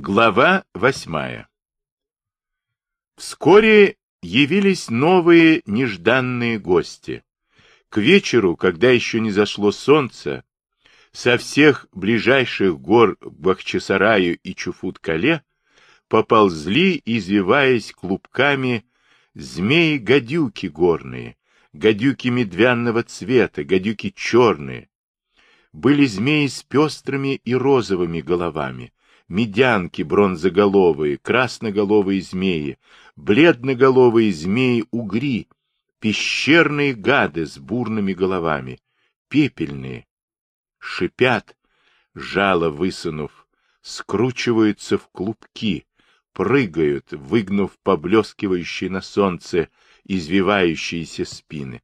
Глава восьмая Вскоре явились новые нежданные гости. К вечеру, когда еще не зашло солнце, со всех ближайших гор Бахчисараю и Чуфут-Кале поползли, извиваясь клубками, змеи-гадюки горные, гадюки медвяного цвета, гадюки черные. Были змеи с пестрыми и розовыми головами, медянки бронзоголовые, красноголовые змеи, бледноголовые змеи-угри, пещерные гады с бурными головами, пепельные, шипят, жало высунув, скручиваются в клубки, прыгают, выгнув поблескивающие на солнце извивающиеся спины.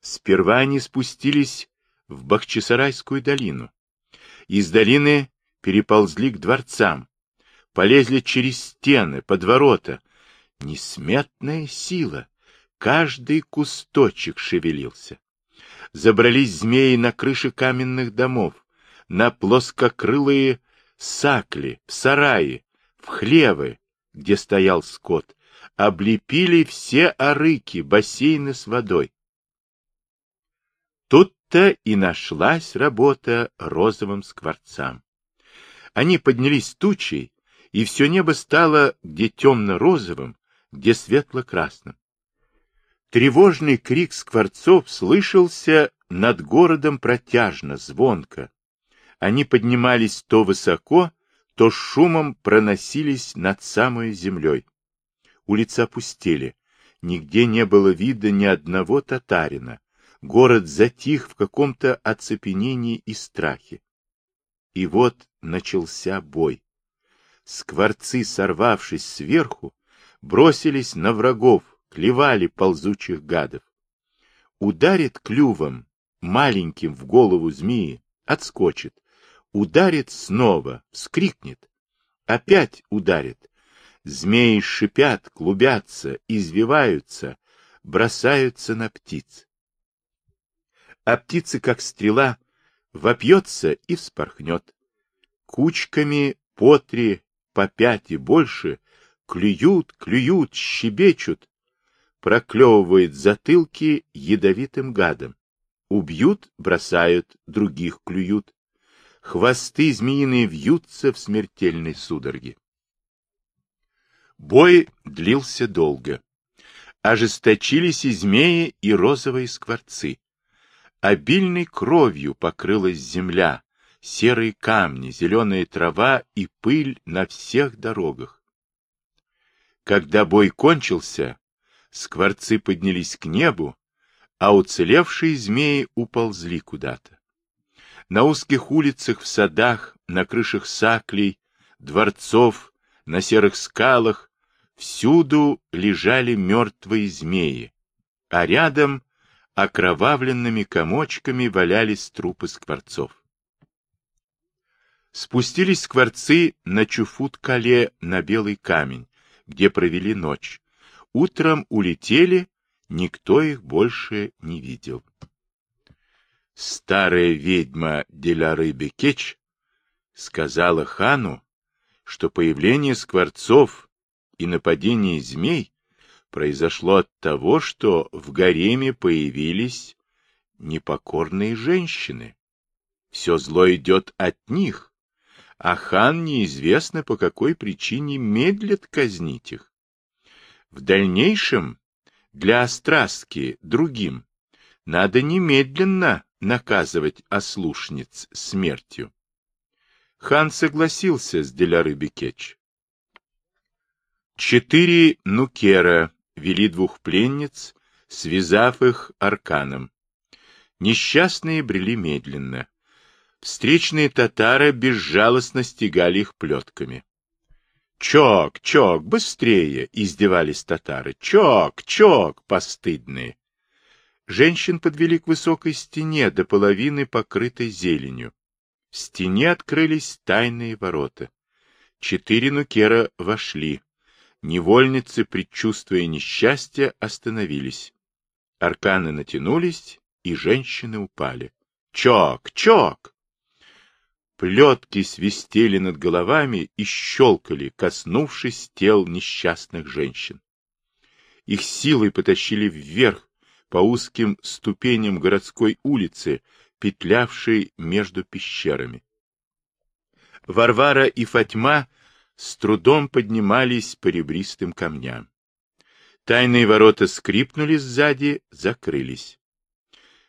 Сперва они спустились в Бахчисарайскую долину. Из долины переползли к дворцам, полезли через стены, под ворота. Несметная сила, каждый кусточек шевелился. Забрались змеи на крыши каменных домов, на плоскокрылые сакли, в сараи, в хлевы, где стоял скот, облепили все арыки, бассейны с водой. Тут-то и нашлась работа розовым скворцам. Они поднялись тучей, и все небо стало где темно-розовым, где светло-красным. Тревожный крик скворцов слышался над городом протяжно, звонко. Они поднимались то высоко, то шумом проносились над самой землей. Улицы опустели. Нигде не было вида ни одного татарина. Город затих в каком-то оцепенении и страхе. И вот начался бой. Скворцы, сорвавшись сверху, бросились на врагов, клевали ползучих гадов. Ударит клювом маленьким в голову змеи, отскочит. Ударит снова, вскрикнет. Опять ударит. Змеи шипят, клубятся, извиваются, бросаются на птиц. А птицы, как стрела, вопьется и вспорхнет. Кучками по три, по пять и больше клюют, клюют, щебечут, проклевывает затылки ядовитым гадом. Убьют, бросают, других клюют. Хвосты змеиные вьются в смертельной судороге. Бой длился долго. Ожесточились и змеи, и розовые скворцы. Обильной кровью покрылась земля, серые камни, зеленая трава и пыль на всех дорогах. Когда бой кончился, скворцы поднялись к небу, а уцелевшие змеи уползли куда-то. На узких улицах, в садах, на крышах саклей, дворцов, на серых скалах всюду лежали мертвые змеи, а рядом окровавленными комочками валялись трупы скворцов. Спустились скворцы на Чуфут-Кале на белый камень, где провели ночь. Утром улетели, никто их больше не видел. Старая ведьма Деляры Бекеч сказала хану, что появление скворцов и нападение змей произошло от того, что в гареме появились непокорные женщины. Все зло идет от них, а хан неизвестно по какой причине медлит казнить их. В дальнейшем для острастки другим надо немедленно наказывать ослушниц смертью. Хан согласился с Деляры Бекеч. Четыре нукера вели двух пленниц, связав их арканом. Несчастные брели медленно. Встречные татары безжалостно стегали их плетками. «Чок, чок, быстрее!» — издевались татары. «Чок, чок, постыдные!» Женщин подвели к высокой стене, до половины покрытой зеленью. В стене открылись тайные ворота. Четыре нукера вошли. Невольницы, предчувствуя несчастье, остановились. Арканы натянулись, и женщины упали. «Чок! Чок!» Плетки свистели над головами и щелкали, коснувшись тел несчастных женщин. Их силой потащили вверх по узким ступеням городской улицы, петлявшей между пещерами. Варвара и Фатьма с трудом поднимались по ребристым камням. Тайные ворота скрипнули сзади, закрылись.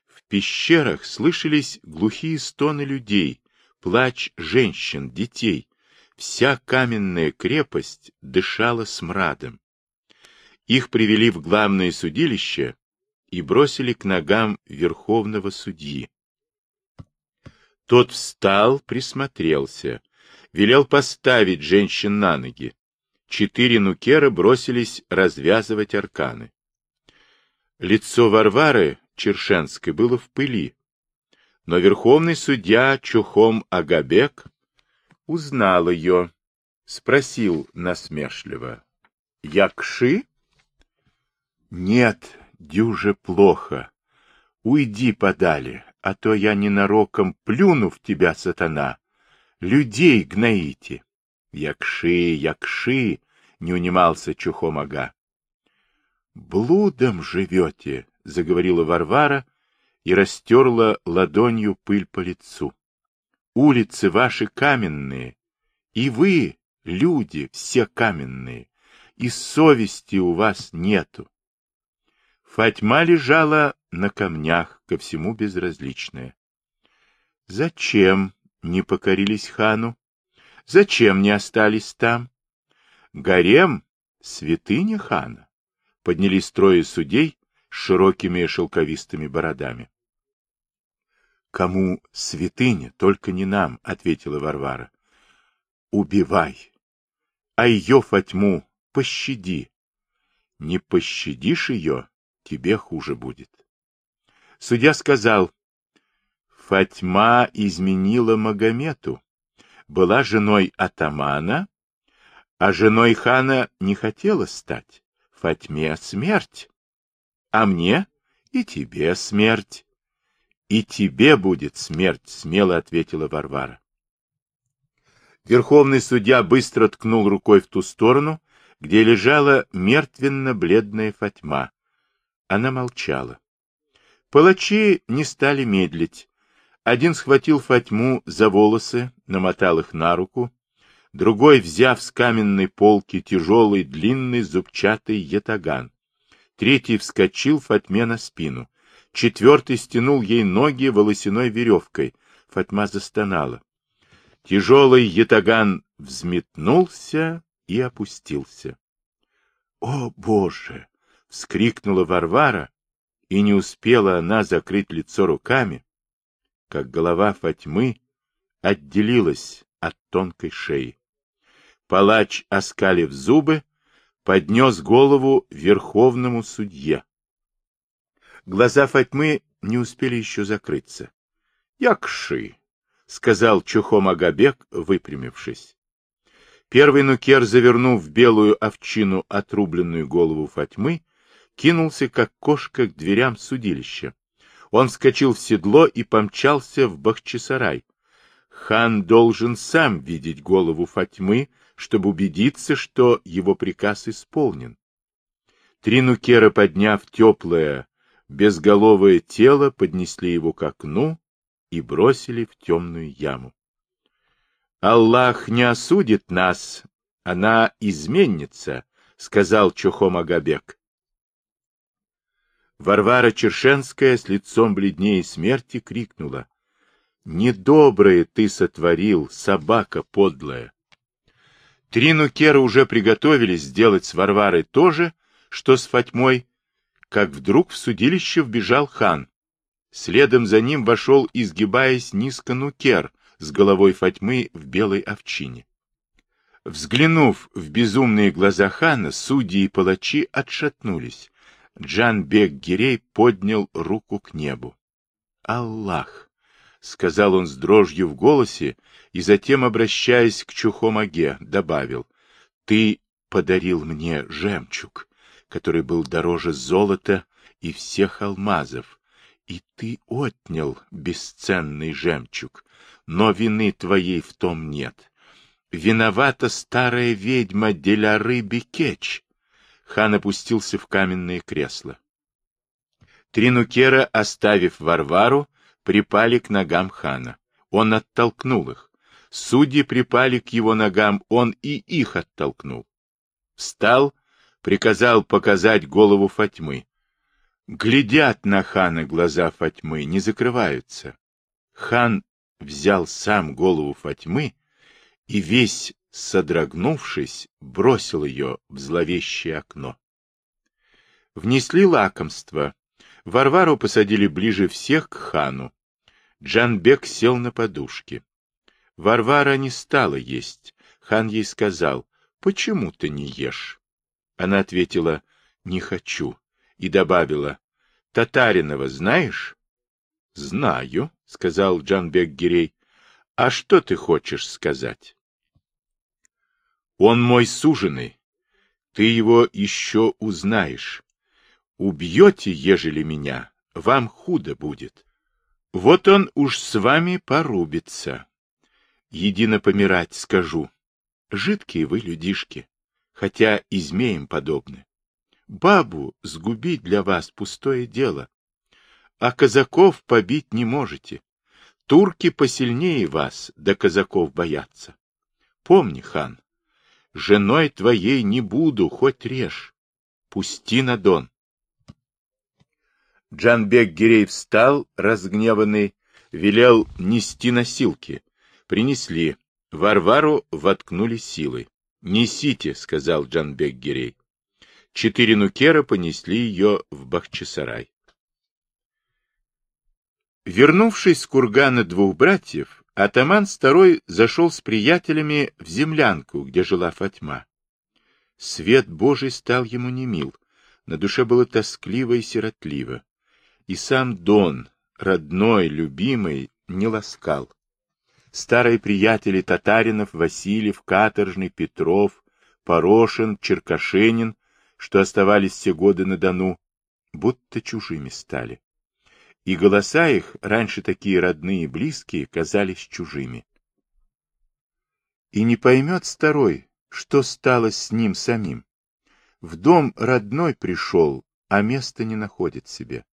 В пещерах слышались глухие стоны людей, плач женщин, детей. Вся каменная крепость дышала смрадом. Их привели в главное судилище и бросили к ногам верховного судьи. Тот встал, присмотрелся, велел поставить женщин на ноги. Четыре нукера бросились развязывать арканы. Лицо Варвары Чершенской было в пыли, но верховный судья Чухом Агабек узнал ее, спросил насмешливо. — Якши? — Нет, дюже плохо. Уйди подали, а то я ненароком плюну в тебя, сатана. Людей гноите. Якши, якши, не унимался Чухом Ага. Блудом живете, заговорила Варвара, и растерла ладонью пыль по лицу. Улицы ваши каменные, и вы, люди, все каменные, и совести у вас нету. Фатьма лежала на камнях, ко всему безразличная. Зачем не покорились хану? Зачем не остались там? Гарем — святыня хана. Поднялись трое судей с широкими шелковистыми бородами. — Кому святыня, только не нам, — ответила Варвара. — Убивай. А ее, Фатьму, пощади. Не пощадишь ее, тебе хуже будет. Судья сказал, Фатьма изменила Магомету, была женой атамана, а женой хана не хотела стать. Фатьме смерть, а мне и тебе смерть. И тебе будет смерть, смело ответила Варвара. Верховный судья быстро ткнул рукой в ту сторону, где лежала мертвенно-бледная Фатьма. Она молчала. Палачи не стали медлить. Один схватил Фатьму за волосы, намотал их на руку, другой, взяв с каменной полки тяжелый длинный зубчатый ятаган, Третий вскочил Фатьме на спину. Четвертый стянул ей ноги волосяной веревкой. Фатьма застонала. Тяжелый ятаган взметнулся и опустился. — О, Боже! — вскрикнула Варвара, и не успела она закрыть лицо руками, как голова Фатьмы отделилась от тонкой шеи. Палач, оскалив зубы, поднес голову верховному судье. Глаза Фатьмы не успели еще закрыться. — Якши, — сказал Чухом Агабек, выпрямившись. Первый нукер, завернув в белую овчину отрубленную голову Фатьмы, кинулся, как кошка, к дверям судилища. Он вскочил в седло и помчался в Бахчисарай. Хан должен сам видеть голову Фатьмы, чтобы убедиться, что его приказ исполнен. Три нукера, подняв теплое, безголовое тело, поднесли его к окну и бросили в темную яму. «Аллах не осудит нас, она изменится», — сказал Чухом Агабек. Варвара Чершенская с лицом бледнее смерти крикнула. «Недоброе ты сотворил, собака подлая! Три нукера уже приготовились сделать с Варварой то же, что с Фатьмой, как вдруг в судилище вбежал хан. Следом за ним вошел, изгибаясь низко нукер с головой Фатьмы в белой овчине. Взглянув в безумные глаза хана, судьи и палачи отшатнулись. Джан-бек Гирей поднял руку к небу. «Аллах!» — сказал он с дрожью в голосе, и затем, обращаясь к Чухомаге, добавил, «Ты подарил мне жемчуг, который был дороже золота и всех алмазов, И ты отнял бесценный жемчуг, но вины твоей в том нет. Виновата старая ведьма Деляры Бекеч. Хан опустился в каменное кресло. Три нукера, оставив Варвару, припали к ногам хана. Он оттолкнул их. Судьи припали к его ногам, он и их оттолкнул. Встал, приказал показать голову Фатьмы. Глядят на хана глаза Фатьмы, не закрываются. Хан взял сам голову Фатьмы и, весь содрогнувшись, бросил ее в зловещее окно. Внесли лакомство. Варвару посадили ближе всех к хану. Джанбек сел на подушке. Варвара не стала есть. Хан ей сказал, почему ты не ешь? Она ответила, не хочу и добавила, «Татаринова знаешь?» «Знаю», — сказал Джанбек Гирей. «А что ты хочешь сказать?» «Он мой суженый. Ты его еще узнаешь. Убьете, ежели меня, вам худо будет. Вот он уж с вами порубится. Едино помирать скажу. Жидкие вы людишки, хотя и змеям подобны. Бабу сгубить для вас пустое дело. А казаков побить не можете. Турки посильнее вас, да казаков боятся. Помни, хан, женой твоей не буду, хоть режь. Пусти на дон. Джанбек Гирей встал, разгневанный, велел нести носилки. Принесли. Варвару воткнули силой. «Несите», — сказал Джанбек Гирей четыре нукера понесли ее в Бахчисарай. Вернувшись с кургана двух братьев, атаман второй зашел с приятелями в землянку, где жила Фатьма. Свет Божий стал ему немил, на душе было тоскливо и сиротливо. И сам Дон, родной, любимый, не ласкал. Старые приятели татаринов Васильев, Каторжный, Петров, Порошин, Черкашенин что оставались все годы на Дону, будто чужими стали. И голоса их, раньше такие родные и близкие, казались чужими. И не поймет старой, что стало с ним самим. В дом родной пришел, а места не находит себе.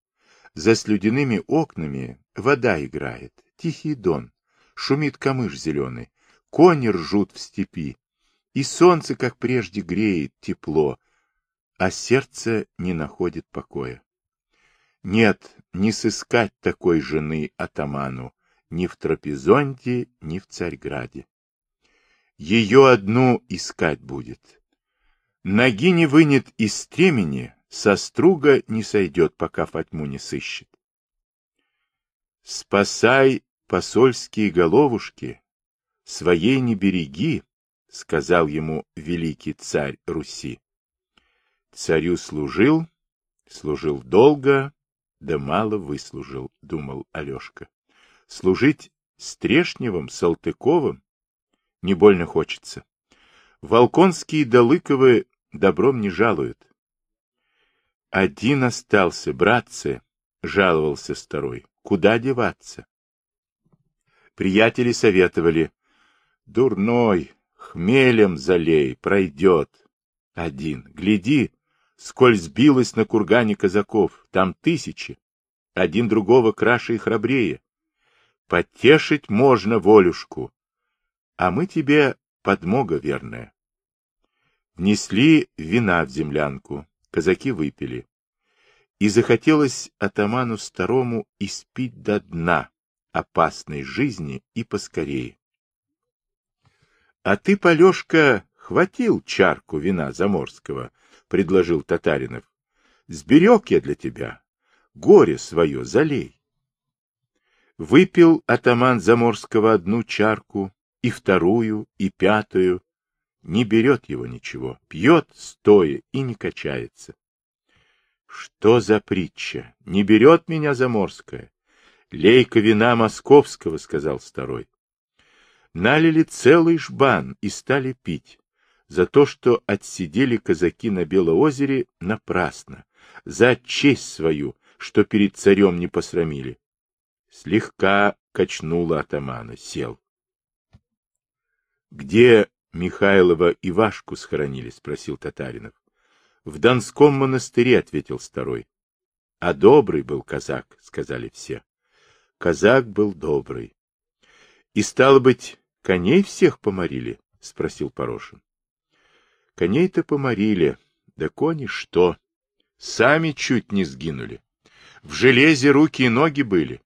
За слюдяными окнами вода играет, тихий дон, шумит камыш зеленый, кони ржут в степи, и солнце, как прежде, греет тепло, а сердце не находит покоя. Нет, не сыскать такой жены атаману ни в Трапезонде, ни в Царьграде. Ее одну искать будет. Ноги не вынет из стремени, со струга не сойдет, пока Фатьму не сыщет. Спасай посольские головушки, своей не береги, сказал ему великий царь Руси. Царю служил, служил долго, да мало выслужил, думал Алешка. Служить Стрешневым, Салтыковым не больно хочется. Волконские да Лыковы добром не жалуют. Один остался, братцы, жаловался старой. Куда деваться? Приятели советовали. Дурной, хмелем залей, пройдет. Один, гляди, сколь сбилось на кургане казаков, там тысячи, один другого краше и храбрее. Потешить можно волюшку, а мы тебе подмога верная. Внесли вина в землянку, казаки выпили. И захотелось атаману старому испить до дна опасной жизни и поскорее. А ты, Полешка, хватил чарку вина заморского, — предложил Татаринов. — Сберег я для тебя. Горе свое залей. Выпил атаман Заморского одну чарку, и вторую, и пятую. Не берет его ничего, пьет стоя и не качается. Что за притча? Не берет меня Заморская. Лейка вина московского, — сказал старой. Налили целый жбан и стали пить за то, что отсидели казаки на Белоозере напрасно, за честь свою, что перед царем не посрамили. Слегка качнула атамана, сел. — Где Михайлова Ивашку схоронили? — спросил Татаринов. — В Донском монастыре, — ответил старой. — А добрый был казак, — сказали все. Казак был добрый. — И, стало быть, коней всех поморили? — спросил Порошин. — Коней-то поморили, да кони что? Сами чуть не сгинули. В железе руки и ноги были.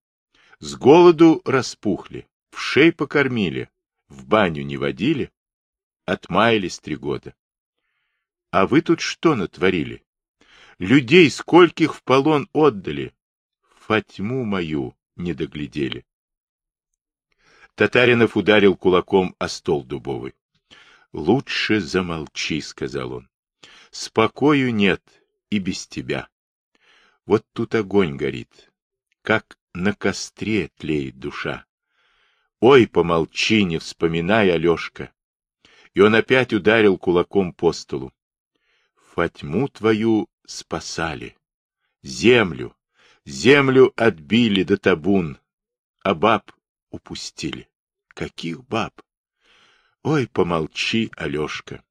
С голоду распухли, в шей покормили, в баню не водили. Отмаялись три года. А вы тут что натворили? Людей скольких в полон отдали? Фатьму мою не доглядели. Татаринов ударил кулаком о стол дубовый. — Лучше замолчи, — сказал он. — Спокою нет и без тебя. Вот тут огонь горит, как на костре тлеет душа. Ой, помолчи, не вспоминай, Алешка. И он опять ударил кулаком по столу. Фатьму твою спасали. Землю, землю отбили до табун, а баб упустили. Каких баб? Ой, помолчи, Алешка.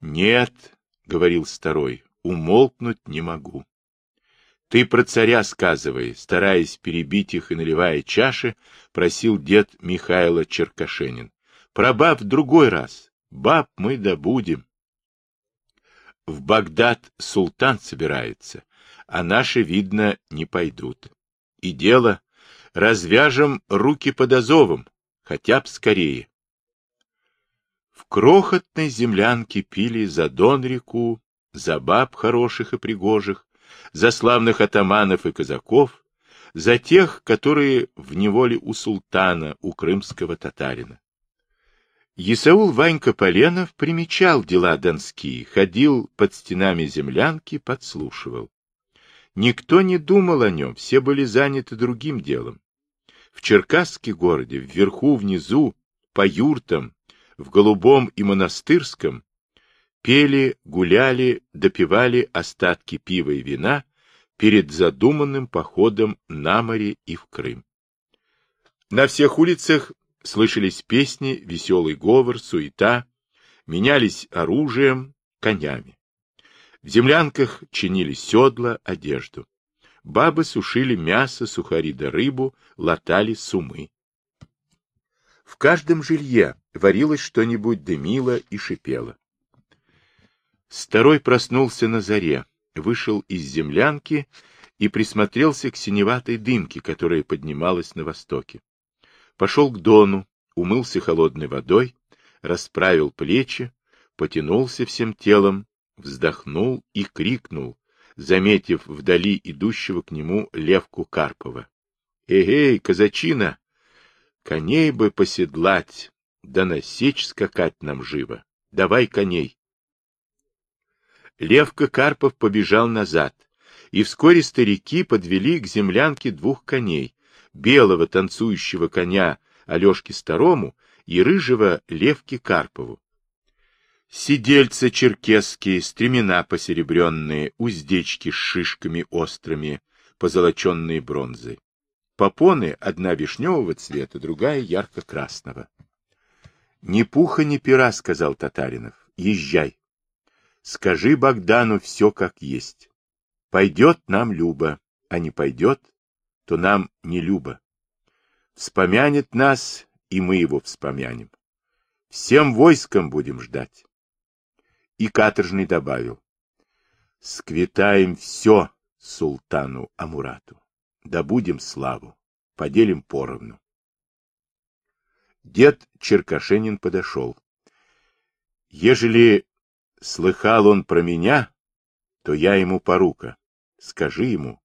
Нет, — говорил старой, — умолкнуть не могу. Ты про царя сказывай, стараясь перебить их и наливая чаши, просил дед Михайло Черкашенин. Про баб другой раз. Баб мы добудем. В Багдад султан собирается, а наши, видно, не пойдут. И дело, развяжем руки под Азовом, хотя б скорее. В крохотной землянке пили за Дон реку, за баб хороших и пригожих, за славных атаманов и казаков, за тех, которые в неволе у султана, у крымского татарина. Исаул Ванька Поленов примечал дела донские, ходил под стенами землянки, подслушивал. Никто не думал о нем, все были заняты другим делом. В Черкасске городе, вверху, внизу, по юртам, в Голубом и Монастырском, пели, гуляли, допивали остатки пива и вина перед задуманным походом на море и в Крым. На всех улицах Слышались песни, веселый говор, суета, менялись оружием, конями. В землянках чинили седла, одежду. Бабы сушили мясо, сухари да рыбу, латали сумы. В каждом жилье варилось что-нибудь, дымило и шипело. Старой проснулся на заре, вышел из землянки и присмотрелся к синеватой дымке, которая поднималась на востоке пошел к Дону, умылся холодной водой, расправил плечи, потянулся всем телом, вздохнул и крикнул, заметив вдали идущего к нему Левку Карпова. — Эгей, казачина! Коней бы поседлать, да на сечь скакать нам живо. Давай коней! Левка Карпов побежал назад, и вскоре старики подвели к землянке двух коней, белого танцующего коня Алешке Старому и рыжего Левки Карпову. Сидельцы черкесские, стремена посеребренные, уздечки с шишками острыми, позолоченные бронзой. Попоны одна вишневого цвета, другая ярко-красного. — Ни пуха, ни пера, — сказал Татаринов. — Езжай. Скажи Богдану все как есть. Пойдет нам Люба, а не пойдет, то нам не любо. Вспомянет нас, и мы его вспомянем. Всем войском будем ждать. И каторжный добавил. Сквитаем все султану Амурату. Добудем славу, поделим поровну. Дед Черкашенин подошел. Ежели слыхал он про меня, то я ему порука. Скажи ему,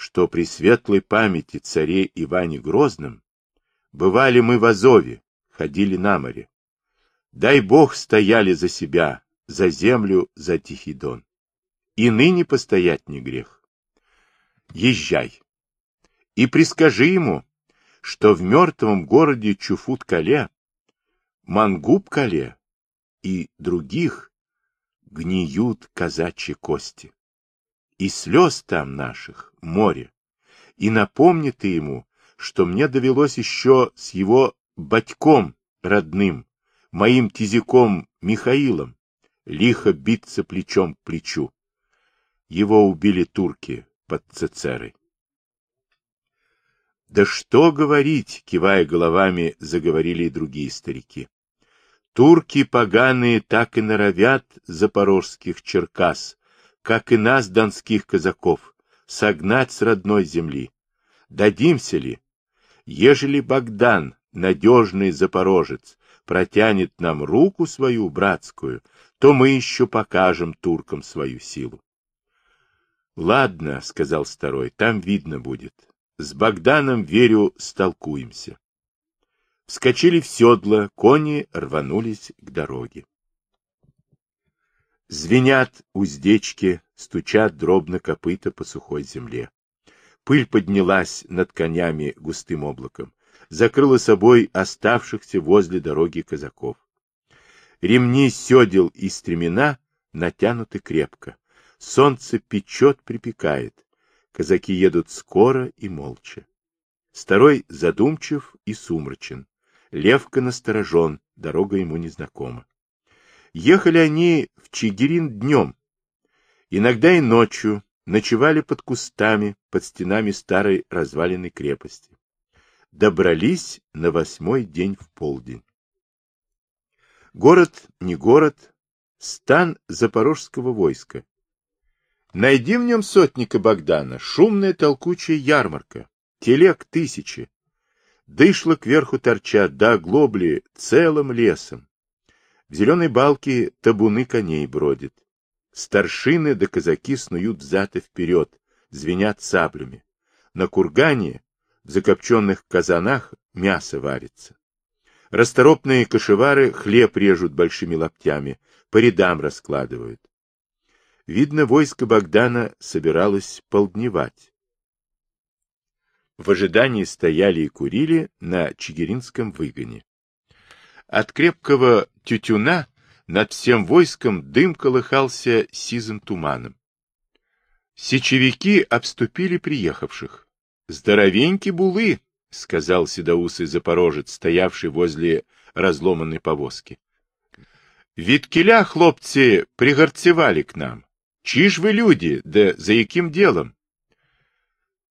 что при светлой памяти царе Иване Грозном бывали мы в Азове, ходили на море. Дай Бог стояли за себя, за землю, за Тихий Дон. И ныне постоять не грех. Езжай. И прискажи ему, что в мертвом городе Чуфут-Кале, Мангуб-Кале и других гниют казачьи кости. И слез там наших море. И напомни ты ему, что мне довелось еще с его батьком родным, моим тизиком Михаилом, лихо биться плечом к плечу. Его убили турки под Цецерой. Да что говорить, кивая головами, заговорили и другие старики. Турки поганые так и норовят запорожских черкас, как и нас, донских казаков, согнать с родной земли. Дадимся ли? Ежели Богдан, надежный запорожец, протянет нам руку свою братскую, то мы еще покажем туркам свою силу. — Ладно, — сказал старой, — там видно будет. С Богданом, верю, столкуемся. Вскочили в седло, кони рванулись к дороге. Звенят уздечки, стучат дробно копыта по сухой земле. Пыль поднялась над конями густым облаком, закрыла собой оставшихся возле дороги казаков. Ремни седел и стремена натянуты крепко. Солнце печет, припекает. Казаки едут скоро и молча. Старой задумчив и сумрачен. Левка насторожен, дорога ему незнакома. Ехали они в Чигирин днем, иногда и ночью, ночевали под кустами, под стенами старой разваленной крепости. Добрались на восьмой день в полдень. Город не город, стан запорожского войска. Найди в нем сотника Богдана, шумная толкучая ярмарка, телег тысячи. Дышло кверху торчат, да глобли целым лесом. В зеленой балке табуны коней бродят. Старшины да казаки снуют взад и вперед, звенят саблями. На кургане, в закопченных казанах, мясо варится. Расторопные кошевары хлеб режут большими лоптями, по рядам раскладывают. Видно, войско Богдана собиралось полдневать. В ожидании стояли и курили на Чигиринском выгоне. От крепкого тютюна над всем войском дым колыхался сизым туманом. Сечевики обступили приехавших. «Здоровеньки булы!» — сказал седоусый запорожец, стоявший возле разломанной повозки. «Виткеля, хлопцы, пригорцевали к нам. Чи ж вы люди, да за яким делом?»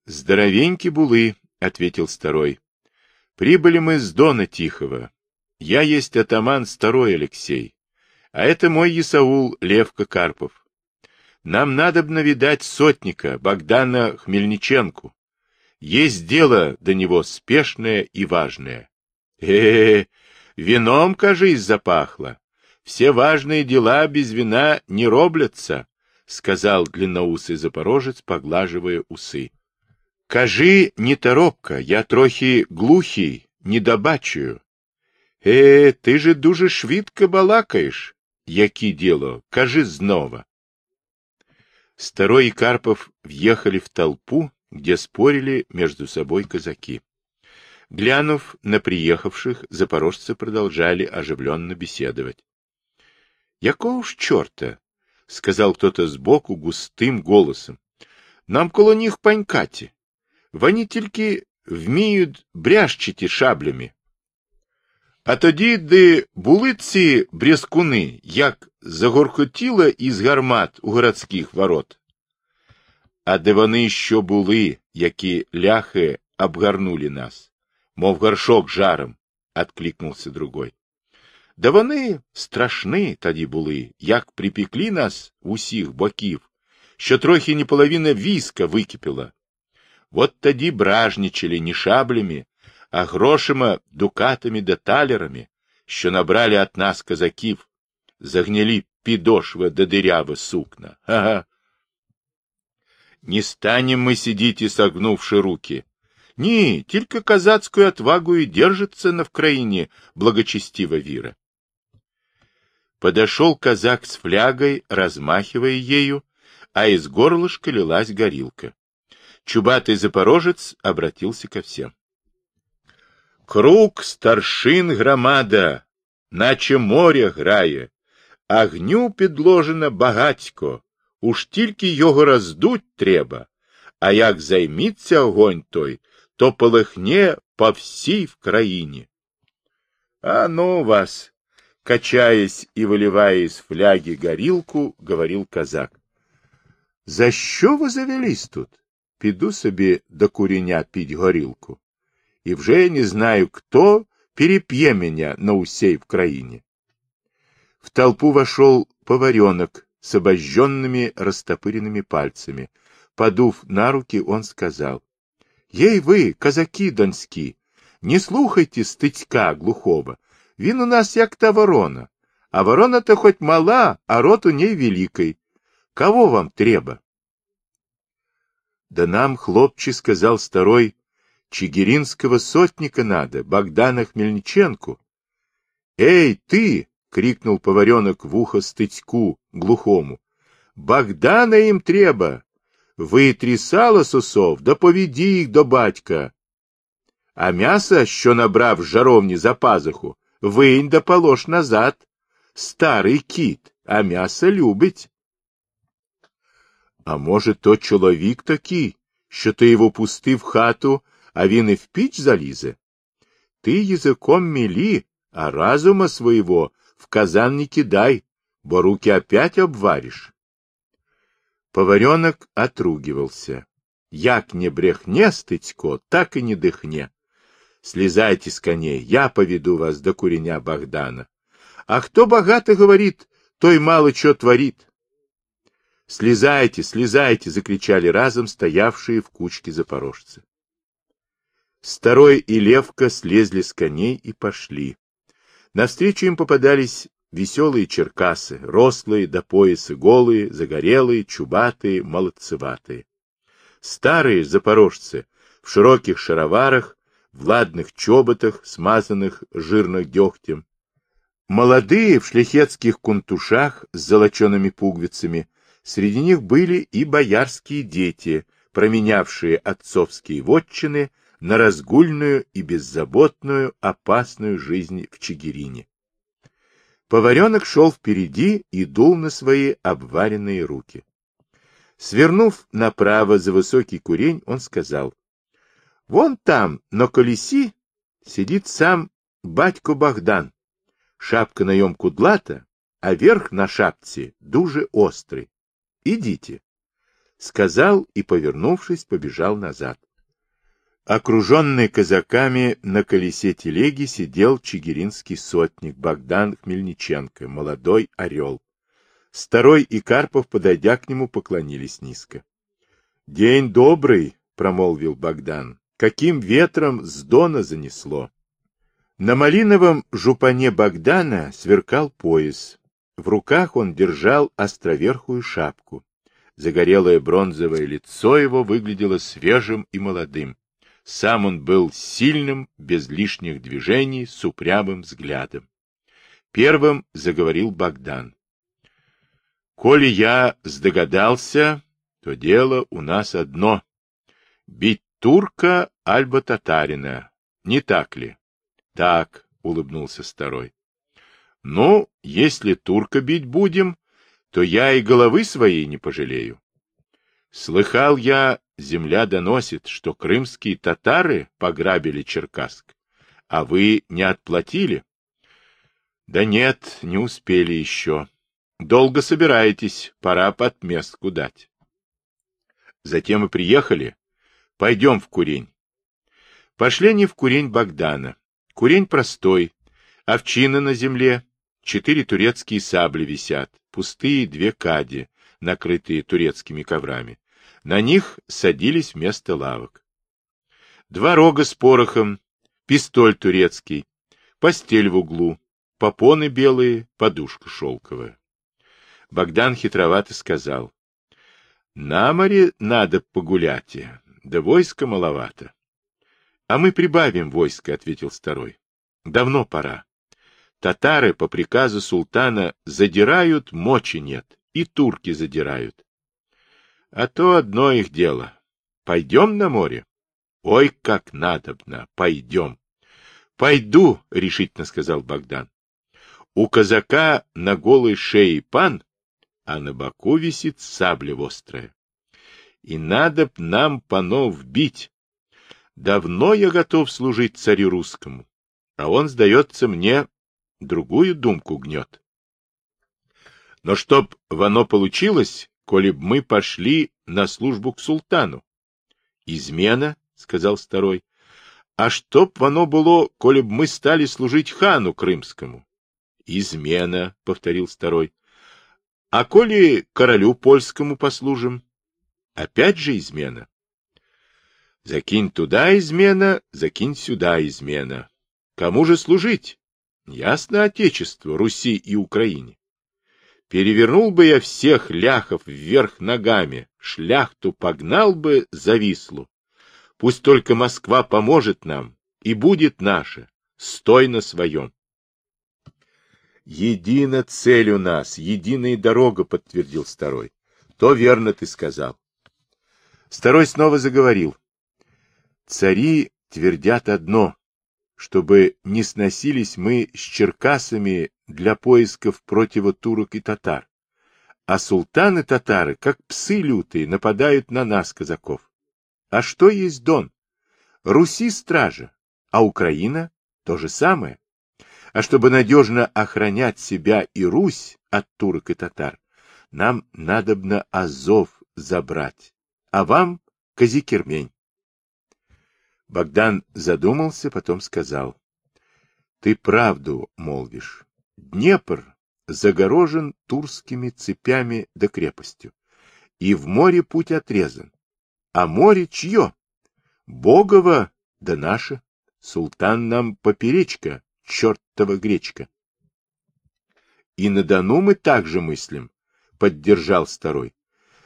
«Здоровеньки булы», — ответил старой. «Прибыли мы с Дона Тихого. Я есть атаман Старой Алексей, а это мой Исаул Левка Карпов. Нам надо бы навидать сотника Богдана Хмельниченку. Есть дело до него спешное и важное. Э, -э, -э вином, кажись, запахло. Все важные дела без вина не роблятся, — сказал длинноусый запорожец, поглаживая усы. — Кажи, не торопка, я трохи глухий, не добачую. Е, ти же дуже швидко балакаєш. Які діло, кажи знова. Старой и Карпов въехали в толпу, где спорили между собой казаки. Глянув на приехавших, запорожцы продолжали оживленно беседовать. — Якого ж черта? — сказал кто-то сбоку густым голосом. — Нам коло них панькати. Вони тільки вміють брящити шаблями. А тоді, де були ці брязкуни, як загорхотіло із гармат у городських ворот. А де вони що були, які ляхи обгарнули нас, мов горшок жаром, откликнувся другой. Да вони страшні тоді були, як припекли нас усіх боків, що трохи не половина війська википіла. Вот тоді бражничали не шаблями, а грошима, дукатами да талерами, що набрали от нас казаків, загнілі підошви да дырявы сукна. Ага. Не станем мы сидеть и согнувши руки. Ні, тільки казацкую отвагу и держится на Вкраине благочестиво вира. Подошел казак с флягой, размахивая ею, а из горлышка лилась горилка. Чубатый запорожец обратился ко всем. Круг старшин громада, наче море грає, огню підложено багатько, уж тільки його роздуть треба, а як займіться огонь той, то полыхне по всей в краине. А ну вас, качаясь и выливая из фляги горилку, говорил казак. За що ви завелись тут? Піду собі до куреня пить горилку. И вже не знаю, кто перепье меня на усей в краине. В толпу вошел поваренок с обожженными растопыренными пальцами. Подув на руки, он сказал, Ей ви, казаки донські, не слухайте стицька глухого. Він у нас як та ворона. А ворона-то хоть мала, а рот у ней великий. Кого вам треба? Да нам, хлопче, сказал старой, чигиринского сотника надо, Богдана Хмельниченку. Эй, ты! — крикнул поваренок в ухо стыцьку, глухому. — Богдана им треба! Витри сало сусов, да повіді їх до батька. А м'ясо, що набрав жаровні за пазуху, винь да полож назад. Старий кіт, а м'ясо любить. А може, то чоловік такий, що ти його пустив в хату, а він і в піч залізе? Ти язиком мілі, а разума своего в казан не кидай, бо руки опять обваришь. Поваренок отругивался. Як не брехне, Стыцько, так и не дыхне. Слезайте с коней, я поведу вас до куреня Богдана. А кто богато говорит, той мало что творит. Слезайте, слезайте, закричали разом стоявшие в кучке запорожцы. Старой и Левка слезли с коней и пошли. Навстречу им попадались веселые черкасы, рослые до пояса, голые, загорелые, чубатые, молодцеватые. Старые запорожцы в широких шароварах, в ладных чоботах, смазанных жирных дегтем. Молодые в шляхетских кунтушах с золочеными пуговицами, среди них были и боярские дети, променявшие отцовские вотчины на разгульную и беззаботную, опасную жизнь в Чигирине. Поваренок шел впереди и дул на свои обваренные руки. Свернув направо за высокий курень, он сказал, — Вон там, на колеси, сидит сам батько Богдан. Шапка на нем кудлата, а верх на шапце дуже острый. Идите. Сказал и, повернувшись, побежал назад. Окруженный казаками на колесе телеги сидел чигиринский сотник Богдан Хмельниченко, молодой орел. Старой и Карпов, подойдя к нему, поклонились низко. — День добрый, — промолвил Богдан. — Каким ветром с дона занесло? На малиновом жупане Богдана сверкал пояс. В руках он держал островерхую шапку. Загорелое бронзовое лицо его выглядело свежим и молодым. Сам он был сильным, без лишних движений, с упрямым взглядом. Первым заговорил Богдан. «Коли я сдогадался, то дело у нас одно — бить турка альба татарина, не так ли?» «Так», — улыбнулся старой. «Ну, если турка бить будем, то я и головы своей не пожалею. Слыхал я, земля доносит, что крымские татары пограбили Черкасск, а вы не отплатили? Да нет, не успели еще. Долго собираетесь, пора подместку дать. Затем и приехали. Пойдем в курень. Пошли они в курень Богдана. Курень простой, овчина на земле, четыре турецкие сабли висят, пустые две кади, накрытые турецкими коврами. На них садились вместо лавок. Два рога с порохом, пистоль турецкий, постель в углу, попоны белые, подушка шелковая. Богдан хитровато сказал, — На море надо погулять, да войска маловато. — А мы прибавим войско, — ответил старой. — Давно пора. Татары по приказу султана задирают, мочи нет и турки задирают. А то одно их дело. Пойдем на море? Ой, как надобно, пойдем. Пойду, решительно сказал Богдан. У казака на голой шее пан, а на боку висит сабля острая. и надо б нам панов бить. Давно я готов служить царю русскому, а он, сдается мне, другую думку гнет. Но чтоб оно получилось, коли б мы пошли на службу к султану. — Измена, — сказал старой. — А чтоб оно было, коли б мы стали служить хану крымскому? — Измена, — повторил старой. — А коли королю польскому послужим? Опять же измена. Закинь туда измена, закинь сюда измена. Кому же служить? Ясно Отечеству, Руси и Украине. Перевернул бы я всех ляхов вверх ногами, шляхту погнал бы за Вислу. Пусть только Москва поможет нам, и будет наша. Стой на своем. Едина цель у нас, единая дорога, подтвердил Старой. То верно ты сказал. Старой снова заговорил. Цари твердят одно, чтобы не сносились мы с черкасами для поисков противотурок и татар. А султаны-татары, как псы лютые, нападают на нас, казаков. А что есть Дон? Руси стража, а Украина то же самое. А чтобы надежно охранять себя и Русь от турок и татар, нам надобно Азов забрать, а вам Казикермень. Богдан задумался, потом сказал. — Ты правду молвишь. Днепр загорожен турскими цепями да крепостью, и в море путь отрезан. А море чье? Богово да наше. Султан нам поперечка, чертова гречка. И на Дону мы также мыслим, — поддержал старой.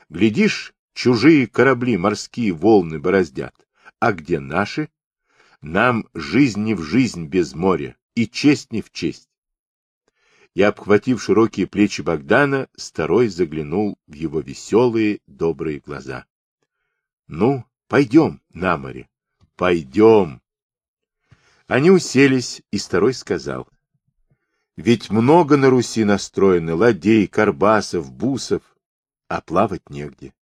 Глядишь, чужие корабли морские волны бороздят, а где наши? Нам жизнь не в жизнь без моря, и честь не в честь. И, обхватив широкие плечи Богдана, старой заглянул в его веселые, добрые глаза. — Ну, пойдем на море. Пойдем. Они уселись, и старой сказал. — Ведь много на Руси настроено ладей, карбасов, бусов, а плавать негде.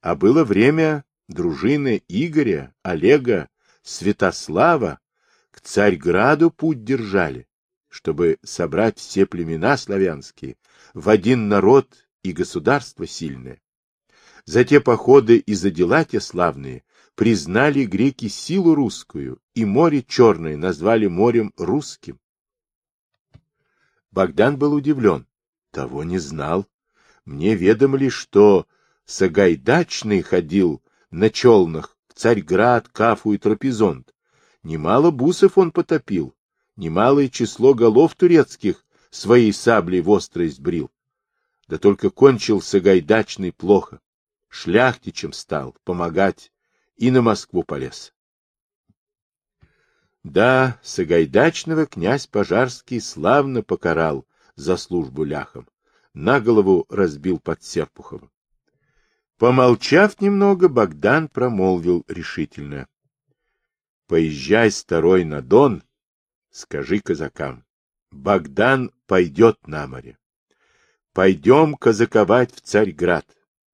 А было время, дружины Игоря, Олега, Святослава к Царьграду путь держали, чтобы собрать все племена славянские в один народ и государство сильное. За те походы и за дела те славные признали греки силу русскую, и море черное назвали морем русским. Богдан был удивлен. Того не знал. Мне ведомо ли, что Сагайдачный ходил на челнах в Царьград, Кафу и Трапезонд. Немало бусов он потопил, немалое число голов турецких своей саблей в острость брил. Да только кончил Сагайдачный плохо. Шляхтичем стал помогать и на Москву полез. Да, Сагайдачного князь Пожарский славно покарал за службу ляхам, на голову разбил под Серпуховым. Помолчав немного, Богдан промолвил решительно. — Поезжай старой на Дон, скажи казакам. Богдан пойдет на море. Пойдем казаковать в Царьград.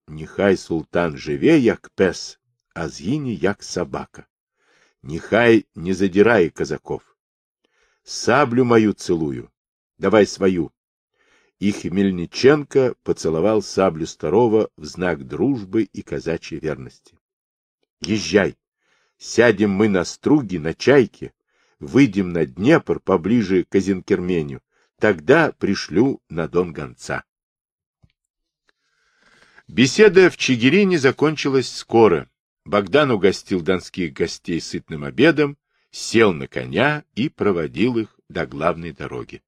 Нехай султан живе, як пес, а згине, як собака. Нехай не задирай казаков. Саблю мою целую. Давай свою и Хмельниченко поцеловал саблю старого в знак дружбы и казачьей верности. — Езжай! Сядем мы на струги, на чайке, выйдем на Днепр поближе к Озенкерменю, тогда пришлю на Дон гонца. Беседа в Чигирине закончилась скоро. Богдан угостил донских гостей сытным обедом, сел на коня и проводил их до главной дороги.